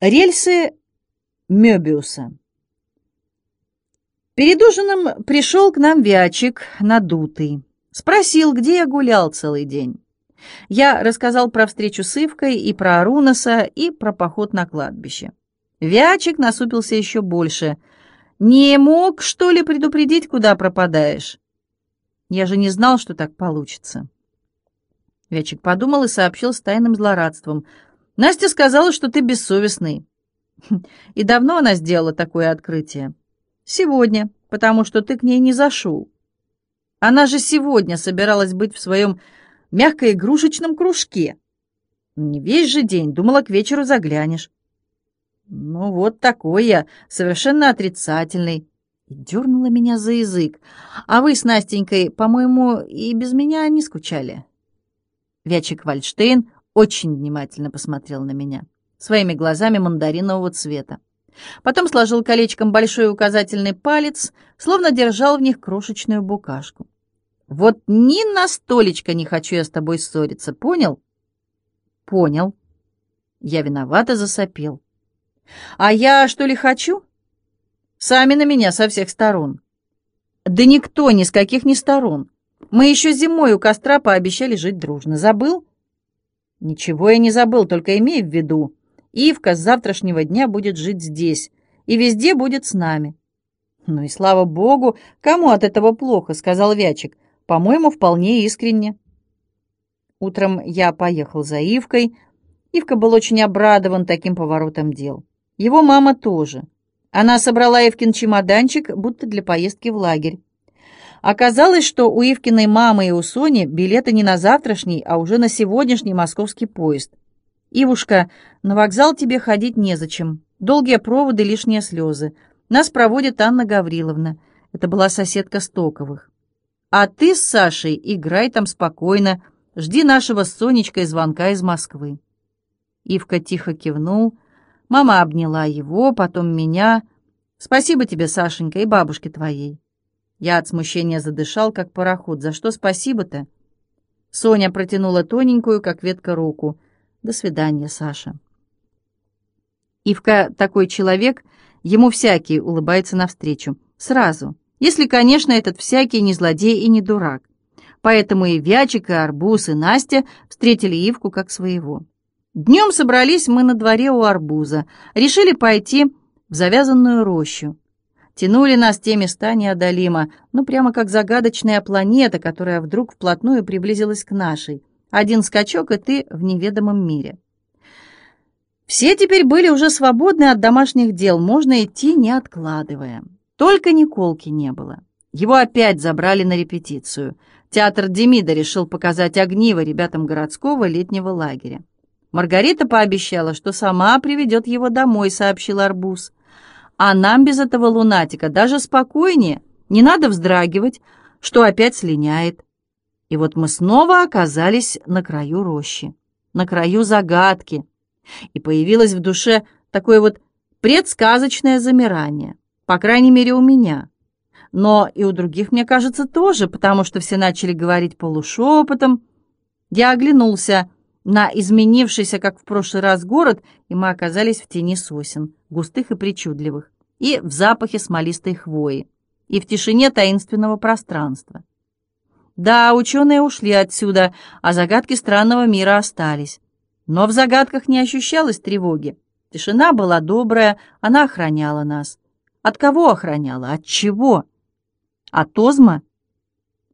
Рельсы Мёбиуса. Перед ужином пришел к нам Вячик, надутый. Спросил, где я гулял целый день. Я рассказал про встречу с Ивкой и про Арунаса, и про поход на кладбище. Вячик насупился еще больше. «Не мог, что ли, предупредить, куда пропадаешь?» Я же не знал, что так получится. Вячик подумал и сообщил с тайным злорадством. «Настя сказала, что ты бессовестный». И давно она сделала такое открытие? Сегодня, потому что ты к ней не зашел. Она же сегодня собиралась быть в своем мягко-игрушечном кружке. Не весь же день, думала, к вечеру заглянешь. Ну вот такой я, совершенно отрицательный. И дернула меня за язык. А вы с Настенькой, по-моему, и без меня не скучали. Вячик Вальштейн очень внимательно посмотрел на меня своими глазами мандаринового цвета. Потом сложил колечком большой указательный палец, словно держал в них крошечную букашку. «Вот ни на столечко не хочу я с тобой ссориться, понял?» «Понял». Я виновато засопел. «А я что ли хочу?» «Сами на меня со всех сторон». «Да никто ни с каких ни сторон. Мы еще зимой у костра пообещали жить дружно. Забыл?» «Ничего я не забыл, только имей в виду, Ивка с завтрашнего дня будет жить здесь и везде будет с нами. «Ну и слава богу, кому от этого плохо?» — сказал Вячик. «По-моему, вполне искренне». Утром я поехал за Ивкой. Ивка был очень обрадован таким поворотом дел. Его мама тоже. Она собрала Ивкин чемоданчик, будто для поездки в лагерь. Оказалось, что у Ивкиной мамы и у Сони билеты не на завтрашний, а уже на сегодняшний московский поезд. «Ивушка, на вокзал тебе ходить незачем. Долгие проводы, лишние слезы. Нас проводит Анна Гавриловна. Это была соседка Стоковых. А ты с Сашей играй там спокойно. Жди нашего с Сонечкой звонка из Москвы». Ивка тихо кивнул. Мама обняла его, потом меня. «Спасибо тебе, Сашенька, и бабушке твоей». Я от смущения задышал, как пароход. «За что спасибо-то?» Соня протянула тоненькую, как ветка, руку. До свидания, Саша. Ивка такой человек, ему всякий улыбается навстречу. Сразу. Если, конечно, этот всякий не злодей и не дурак. Поэтому и Вячик, и Арбуз, и Настя встретили Ивку как своего. Днем собрались мы на дворе у арбуза. Решили пойти в завязанную рощу. Тянули нас те места неодолимо, ну прямо как загадочная планета, которая вдруг вплотную приблизилась к нашей. Один скачок, и ты в неведомом мире. Все теперь были уже свободны от домашних дел, можно идти, не откладывая. Только Николки не было. Его опять забрали на репетицию. Театр Демида решил показать огниво ребятам городского летнего лагеря. Маргарита пообещала, что сама приведет его домой, сообщил Арбуз. А нам без этого лунатика даже спокойнее, не надо вздрагивать, что опять слиняет. И вот мы снова оказались на краю рощи, на краю загадки, и появилось в душе такое вот предсказочное замирание, по крайней мере у меня. Но и у других, мне кажется, тоже, потому что все начали говорить полушепотом. Я оглянулся на изменившийся, как в прошлый раз, город, и мы оказались в тени сосен, густых и причудливых, и в запахе смолистой хвои, и в тишине таинственного пространства. Да, ученые ушли отсюда, а загадки странного мира остались. Но в загадках не ощущалось тревоги. Тишина была добрая, она охраняла нас. От кого охраняла? От чего? От Озма?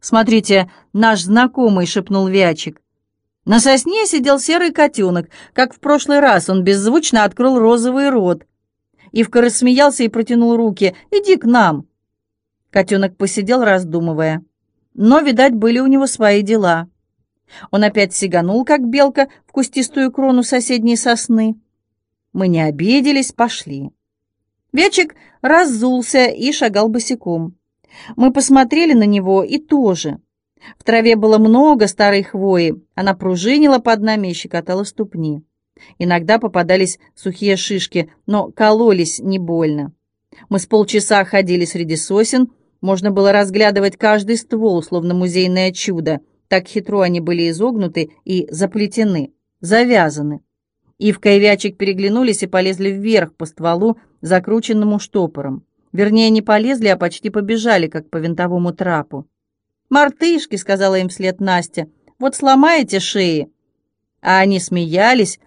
«Смотрите, наш знакомый», — шепнул Вячик. На сосне сидел серый котенок, как в прошлый раз он беззвучно открыл розовый рот. Ивка рассмеялся и протянул руки. «Иди к нам!» Котенок посидел, раздумывая но, видать, были у него свои дела. Он опять сиганул, как белка, в кустистую крону соседней сосны. Мы не обиделись, пошли. Вечик раззулся и шагал босиком. Мы посмотрели на него и тоже. В траве было много старой хвои, она пружинила под нами и щекотала ступни. Иногда попадались сухие шишки, но кололись не больно. Мы с полчаса ходили среди сосен, можно было разглядывать каждый ствол, словно музейное чудо. Так хитро они были изогнуты и заплетены, завязаны. Ивка и Вячик переглянулись и полезли вверх по стволу, закрученному штопором. Вернее, не полезли, а почти побежали, как по винтовому трапу. «Мартышки», — сказала им вслед Настя, — «вот сломаете шеи». А они смеялись,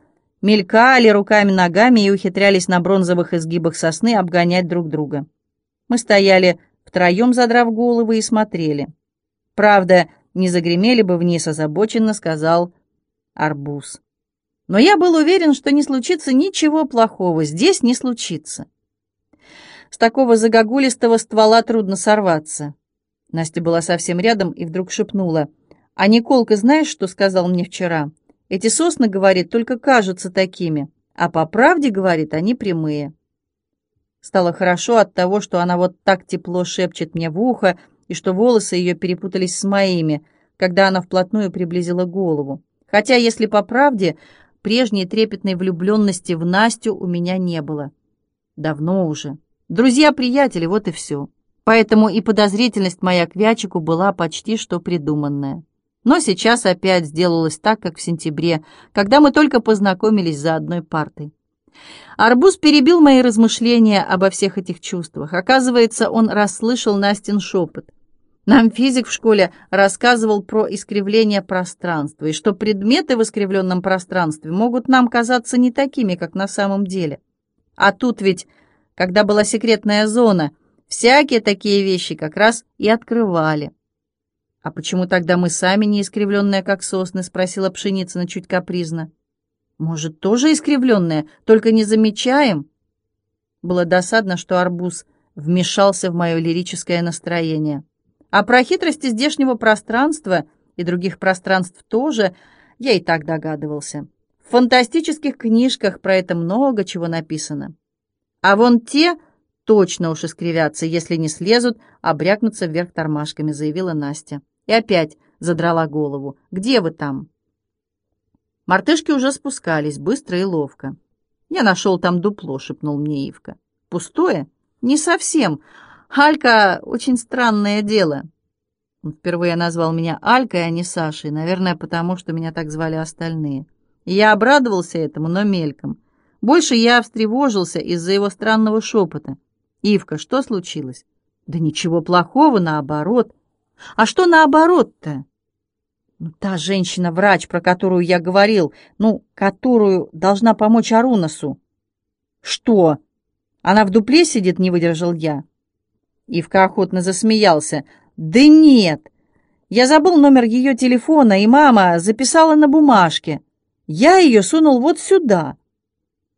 мелькали руками-ногами и ухитрялись на бронзовых изгибах сосны обгонять друг друга. Мы стояли втроем, задрав головы, и смотрели. Правда, не загремели бы вниз, озабоченно сказал арбуз. Но я был уверен, что не случится ничего плохого, здесь не случится. С такого загогулистого ствола трудно сорваться. Настя была совсем рядом и вдруг шепнула. «А Николка, знаешь, что сказал мне вчера? Эти сосны, говорит, только кажутся такими, а по правде, говорит, они прямые». Стало хорошо от того, что она вот так тепло шепчет мне в ухо, и что волосы ее перепутались с моими, когда она вплотную приблизила голову. Хотя, если по правде, прежней трепетной влюбленности в Настю у меня не было. Давно уже. Друзья-приятели, вот и все. Поэтому и подозрительность моя к Вячику была почти что придуманная. Но сейчас опять сделалось так, как в сентябре, когда мы только познакомились за одной партой. Арбуз перебил мои размышления обо всех этих чувствах. Оказывается, он расслышал Настин шепот. Нам физик в школе рассказывал про искривление пространства, и что предметы в искривленном пространстве могут нам казаться не такими, как на самом деле. А тут ведь, когда была секретная зона, всякие такие вещи как раз и открывали. «А почему тогда мы сами не искривленные, как сосны?» — спросила Пшеницына чуть капризно. «Может, тоже искривленные, только не замечаем?» Было досадно, что арбуз вмешался в мое лирическое настроение. А про хитрости здешнего пространства и других пространств тоже я и так догадывался. В фантастических книжках про это много чего написано. А вон те точно уж искривятся, если не слезут, а брякнутся вверх тормашками, заявила Настя. И опять задрала голову. «Где вы там?» Мартышки уже спускались, быстро и ловко. «Я нашел там дупло», — шепнул мне Ивка. «Пустое?» «Не совсем. Алька — очень странное дело. Он впервые назвал меня Алькой, а не Сашей, наверное, потому что меня так звали остальные. И я обрадовался этому, но мельком. Больше я встревожился из-за его странного шепота. «Ивка, что случилось?» «Да ничего плохого, наоборот». «А что наоборот-то?» «Ну, та женщина-врач, про которую я говорил, ну, которую должна помочь Арунасу». «Что? Она в дупле сидит?» — не выдержал я. Ивка охотно засмеялся. «Да нет! Я забыл номер ее телефона, и мама записала на бумажке. Я ее сунул вот сюда».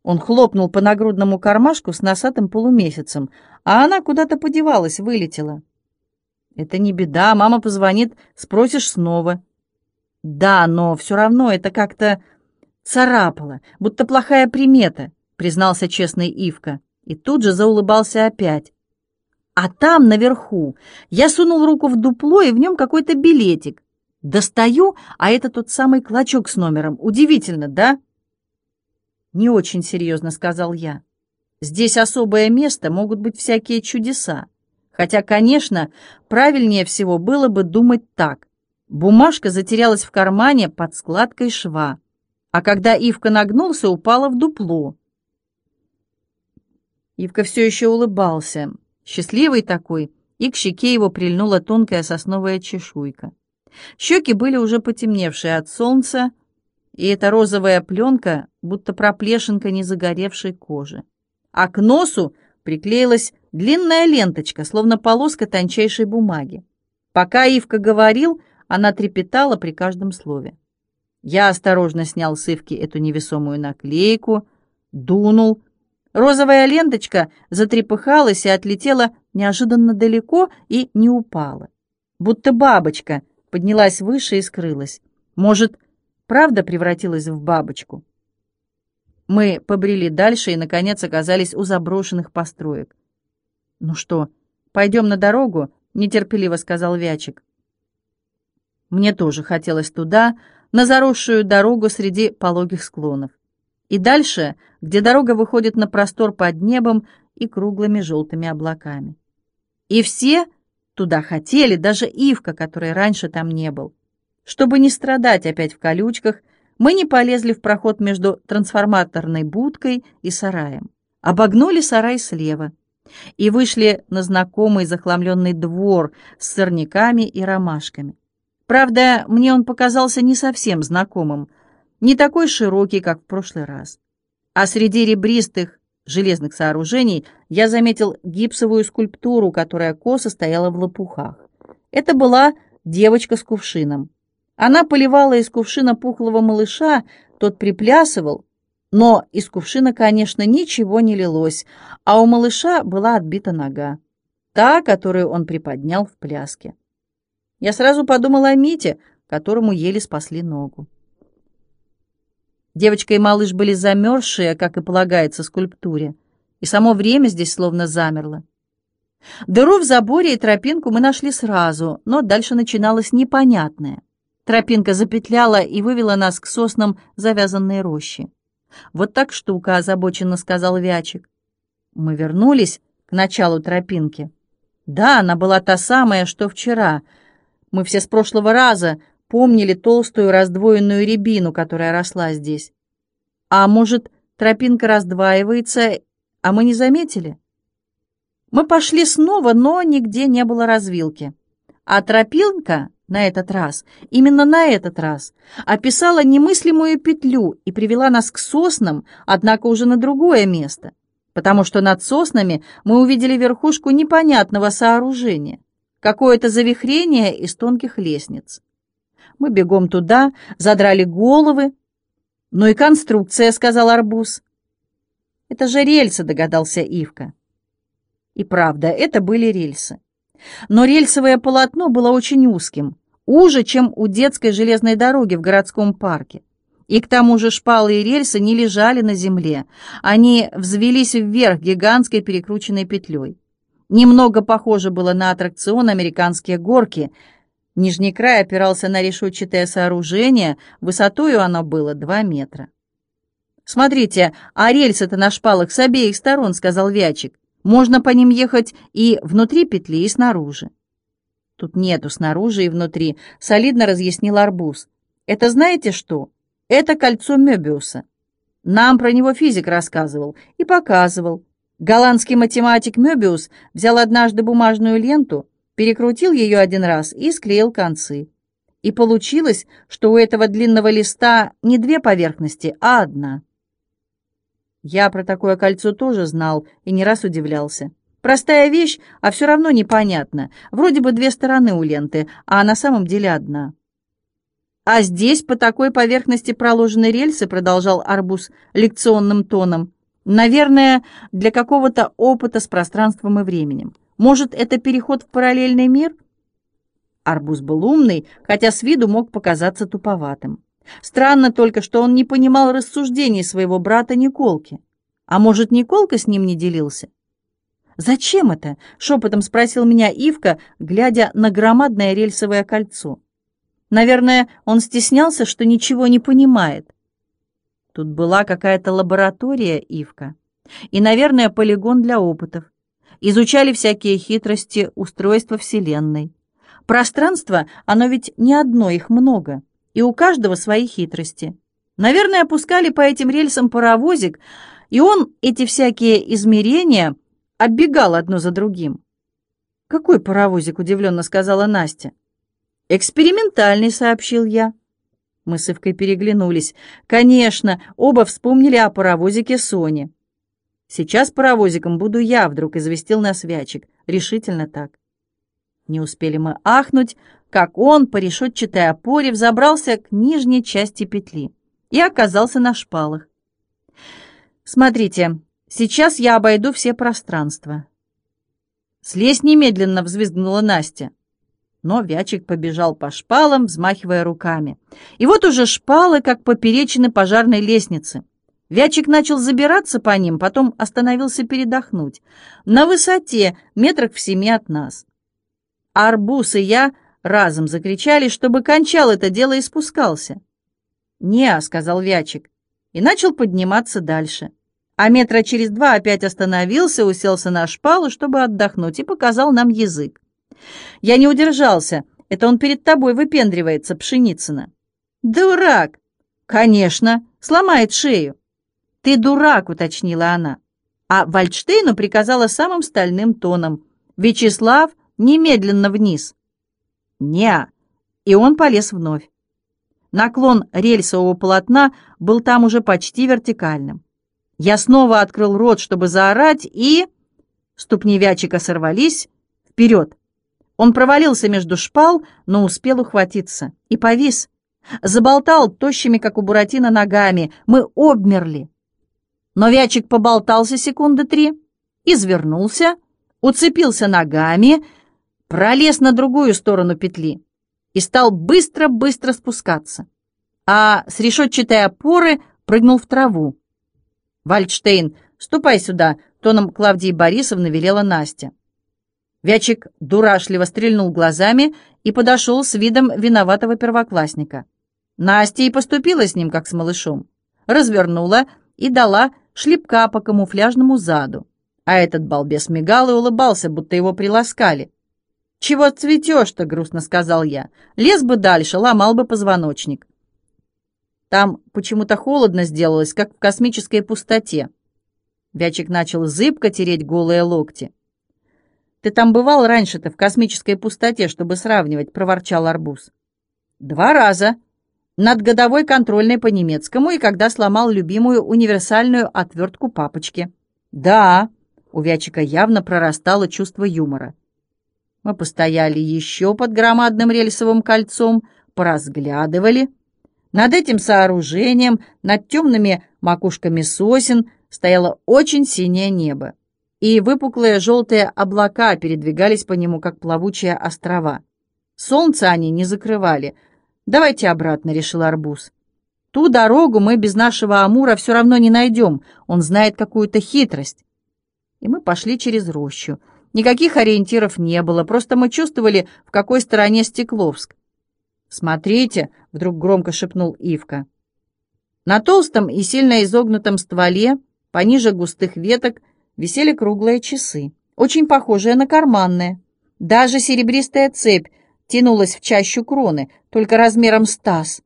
Он хлопнул по нагрудному кармашку с носатым полумесяцем, а она куда-то подевалась, вылетела. «Это не беда, мама позвонит, спросишь снова». «Да, но все равно это как-то царапало, будто плохая примета», признался честный Ивка, и тут же заулыбался опять. А там, наверху, я сунул руку в дупло, и в нем какой-то билетик. Достаю, а это тот самый клочок с номером. Удивительно, да? Не очень серьезно сказал я. Здесь особое место, могут быть всякие чудеса. Хотя, конечно, правильнее всего было бы думать так. Бумажка затерялась в кармане под складкой шва, а когда Ивка нагнулся, упала в дупло. Ивка все еще улыбался. Счастливый такой, и к щеке его прильнула тонкая сосновая чешуйка. Щеки были уже потемневшие от солнца, и эта розовая пленка, будто проплешинка незагоревшей кожи. А к носу приклеилась длинная ленточка, словно полоска тончайшей бумаги. Пока Ивка говорил, она трепетала при каждом слове. Я осторожно снял с Ивки эту невесомую наклейку, дунул, Розовая ленточка затрепыхалась и отлетела неожиданно далеко и не упала. Будто бабочка поднялась выше и скрылась. Может, правда превратилась в бабочку? Мы побрели дальше и, наконец, оказались у заброшенных построек. «Ну что, пойдем на дорогу?» — нетерпеливо сказал Вячик. Мне тоже хотелось туда, на заросшую дорогу среди пологих склонов и дальше, где дорога выходит на простор под небом и круглыми желтыми облаками. И все туда хотели, даже Ивка, который раньше там не был, чтобы не страдать опять в колючках, Мы не полезли в проход между трансформаторной будкой и сараем. Обогнули сарай слева и вышли на знакомый захламленный двор с сорняками и ромашками. Правда, мне он показался не совсем знакомым, не такой широкий, как в прошлый раз. А среди ребристых железных сооружений я заметил гипсовую скульптуру, которая косо стояла в лопухах. Это была девочка с кувшином. Она поливала из кувшина пухлого малыша, тот приплясывал, но из кувшина, конечно, ничего не лилось, а у малыша была отбита нога, та, которую он приподнял в пляске. Я сразу подумала о Мите, которому еле спасли ногу. Девочка и малыш были замерзшие, как и полагается скульптуре, и само время здесь словно замерло. Дыру в заборе и тропинку мы нашли сразу, но дальше начиналось непонятное. Тропинка запетляла и вывела нас к соснам завязанной рощи. «Вот так штука», — озабоченно сказал Вячик. Мы вернулись к началу тропинки. Да, она была та самая, что вчера. Мы все с прошлого раза помнили толстую раздвоенную рябину, которая росла здесь. А может, тропинка раздваивается, а мы не заметили? Мы пошли снова, но нигде не было развилки. А тропинка на этот раз, именно на этот раз, описала немыслимую петлю и привела нас к соснам, однако уже на другое место, потому что над соснами мы увидели верхушку непонятного сооружения, какое-то завихрение из тонких лестниц. Мы бегом туда, задрали головы. «Ну и конструкция», — сказал Арбуз. «Это же рельсы», — догадался Ивка. И правда, это были рельсы. Но рельсовое полотно было очень узким, уже, чем у детской железной дороги в городском парке. И к тому же шпалы и рельсы не лежали на земле, они взвелись вверх гигантской перекрученной петлей. Немного похоже было на аттракцион «Американские горки». Нижний край опирался на решетчатое сооружение, высотою оно было два метра. «Смотрите, а рельсы-то на шпалах с обеих сторон», — сказал Вячик. «Можно по ним ехать и внутри петли, и снаружи». Тут нету снаружи и внутри, солидно разъяснил Арбуз. Это знаете что? Это кольцо Мёбиуса. Нам про него физик рассказывал и показывал. Голландский математик Мёбиус взял однажды бумажную ленту, перекрутил ее один раз и склеил концы. И получилось, что у этого длинного листа не две поверхности, а одна. Я про такое кольцо тоже знал и не раз удивлялся. Простая вещь, а все равно непонятно. Вроде бы две стороны у ленты, а на самом деле одна. А здесь по такой поверхности проложены рельсы, продолжал Арбуз лекционным тоном. Наверное, для какого-то опыта с пространством и временем. Может, это переход в параллельный мир? Арбуз был умный, хотя с виду мог показаться туповатым. Странно только, что он не понимал рассуждений своего брата Николки. А может, Николка с ним не делился? «Зачем это?» — шепотом спросил меня Ивка, глядя на громадное рельсовое кольцо. Наверное, он стеснялся, что ничего не понимает. Тут была какая-то лаборатория, Ивка, и, наверное, полигон для опытов. Изучали всякие хитрости устройства Вселенной. Пространство, оно ведь не одно, их много, и у каждого свои хитрости. Наверное, опускали по этим рельсам паровозик, и он эти всякие измерения оббегал одно за другим. «Какой паровозик?» — удивленно сказала Настя. «Экспериментальный», — сообщил я. Мы с Ивкой переглянулись. Конечно, оба вспомнили о паровозике Сони. «Сейчас паровозиком буду я», — вдруг известил нас Вячик. Решительно так. Не успели мы ахнуть, как он по решетчатой опоре взобрался к нижней части петли и оказался на шпалах. «Смотрите, Сейчас я обойду все пространства». «Слезь немедленно!» — взвизгнула Настя. Но Вячик побежал по шпалам, взмахивая руками. И вот уже шпалы, как поперечины пожарной лестницы. Вячик начал забираться по ним, потом остановился передохнуть. На высоте, метрах в семи от нас. Арбуз и я разом закричали, чтобы кончал это дело и спускался. «Не», — сказал Вячик, и начал подниматься дальше а метра через два опять остановился, уселся на шпалу, чтобы отдохнуть, и показал нам язык. Я не удержался. Это он перед тобой выпендривается, Пшеницына. Дурак! «Конечно, сломает шею». «Ты дурак», — уточнила она. А Вальдштейну приказала самым стальным тоном. «Вячеслав, немедленно вниз». «Не-а», и он полез вновь. Наклон рельсового полотна был там уже почти вертикальным. Я снова открыл рот, чтобы заорать, и... Ступни Вячика сорвались вперед. Он провалился между шпал, но успел ухватиться. И повис. Заболтал тощими, как у Буратино, ногами. Мы обмерли. Но Вячик поболтался секунды три, извернулся, уцепился ногами, пролез на другую сторону петли и стал быстро-быстро спускаться. А с решетчатой опоры прыгнул в траву. «Вальдштейн, ступай сюда», — тоном Клавдии Борисовны велела Настя. Вячик дурашливо стрельнул глазами и подошел с видом виноватого первоклассника. Настя и поступила с ним, как с малышом. Развернула и дала шлепка по камуфляжному заду. А этот балбес мигал и улыбался, будто его приласкали. «Чего цветешь-то?» — грустно сказал я. «Лез бы дальше, ломал бы позвоночник». Там почему-то холодно сделалось, как в космической пустоте. Вячик начал зыбко тереть голые локти. «Ты там бывал раньше-то в космической пустоте, чтобы сравнивать?» — проворчал арбуз. «Два раза. Над годовой контрольной по немецкому и когда сломал любимую универсальную отвертку папочки». «Да», — у Вячика явно прорастало чувство юмора. Мы постояли еще под громадным рельсовым кольцом, поразглядывали. Над этим сооружением, над темными макушками сосен, стояло очень синее небо и выпуклые желтые облака передвигались по нему, как плавучие острова. Солнце они не закрывали. «Давайте обратно», — решил Арбуз. «Ту дорогу мы без нашего Амура все равно не найдем. Он знает какую-то хитрость». И мы пошли через рощу. Никаких ориентиров не было, просто мы чувствовали, в какой стороне Стекловск. «Смотрите», — вдруг громко шепнул Ивка. На толстом и сильно изогнутом стволе, пониже густых веток, висели круглые часы, очень похожие на карманные. Даже серебристая цепь тянулась в чащу кроны, только размером с таз.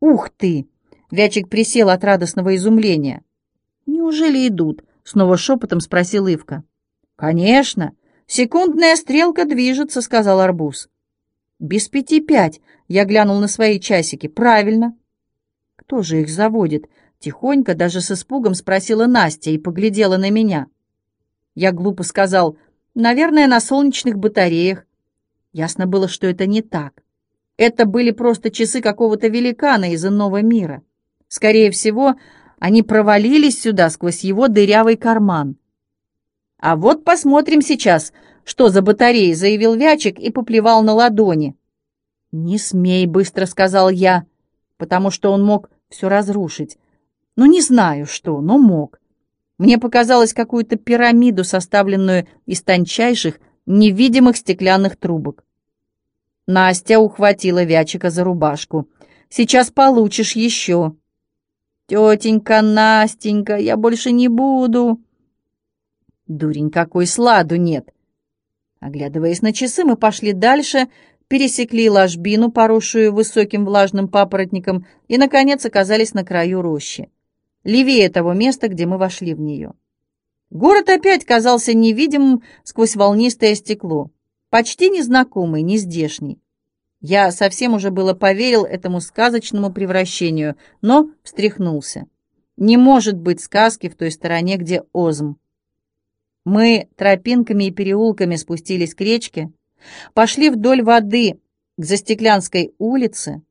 «Ух ты!» — Вячик присел от радостного изумления. «Неужели идут?» — снова шепотом спросил Ивка. «Конечно! Секундная стрелка движется», — сказал Арбуз. «Без пяти пять», — я глянул на свои часики. «Правильно». «Кто же их заводит?» Тихонько, даже с испугом спросила Настя и поглядела на меня. Я глупо сказал, наверное, на солнечных батареях. Ясно было, что это не так. Это были просто часы какого-то великана из иного мира. Скорее всего, они провалились сюда сквозь его дырявый карман. «А вот посмотрим сейчас, что за батареи», — заявил Вячик и поплевал на ладони. «Не смей», — быстро сказал я, потому что он мог все разрушить. Ну, не знаю что, но мог. Мне показалось какую-то пирамиду, составленную из тончайших, невидимых стеклянных трубок. Настя ухватила Вячика за рубашку. «Сейчас получишь еще». «Тетенька Настенька, я больше не буду». «Дурень какой, сладу нет». Оглядываясь на часы, мы пошли дальше, пересекли ложбину, поросшую высоким влажным папоротником, и, наконец, оказались на краю рощи левее того места, где мы вошли в нее. Город опять казался невидимым сквозь волнистое стекло, почти незнакомый, нездешний. Я совсем уже было поверил этому сказочному превращению, но встряхнулся. Не может быть сказки в той стороне, где Озм. Мы тропинками и переулками спустились к речке, пошли вдоль воды к Застеклянской улице.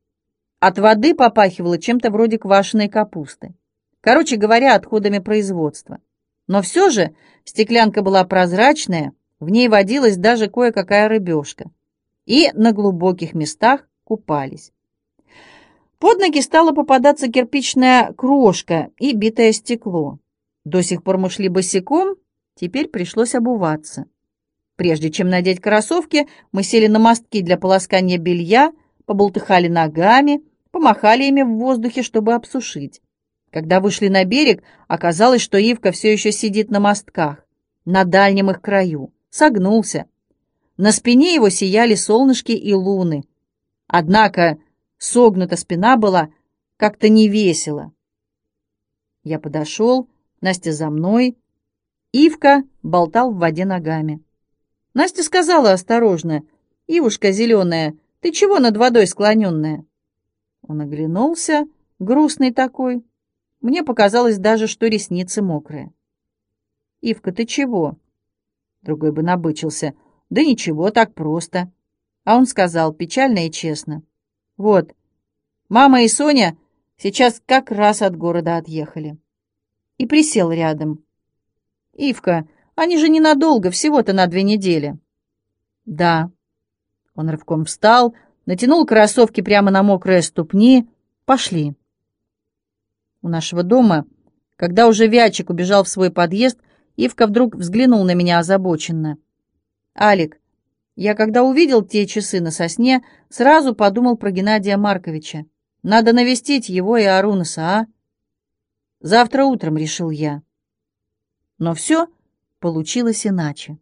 От воды попахивало чем-то вроде квашеной капусты. Короче говоря, отходами производства. Но все же стеклянка была прозрачная, в ней водилась даже кое-какая рыбешка. И на глубоких местах купались. Под ноги стала попадаться кирпичная крошка и битое стекло. До сих пор мы шли босиком, теперь пришлось обуваться. Прежде чем надеть кроссовки, мы сели на мостки для полоскания белья, поболтыхали ногами, помахали ими в воздухе, чтобы обсушить. Когда вышли на берег, оказалось, что Ивка все еще сидит на мостках, на дальнем их краю, согнулся. На спине его сияли солнышки и луны. Однако согнута спина была как-то не весело. Я подошел, Настя за мной. Ивка болтал в воде ногами. Настя сказала осторожно, «Ивушка зеленая, ты чего над водой склоненная?» Он оглянулся, грустный такой. Мне показалось даже, что ресницы мокрые. «Ивка, ты чего?» Другой бы набычился. «Да ничего, так просто». А он сказал печально и честно. «Вот, мама и Соня сейчас как раз от города отъехали». И присел рядом. «Ивка, они же ненадолго, всего-то на две недели». «Да». Он рывком встал, натянул кроссовки прямо на мокрые ступни. «Пошли». У нашего дома, когда уже Вячик убежал в свой подъезд, Ивка вдруг взглянул на меня озабоченно. «Алик, я когда увидел те часы на сосне, сразу подумал про Геннадия Марковича. Надо навестить его и Арунаса, а? Завтра утром, решил я. Но все получилось иначе.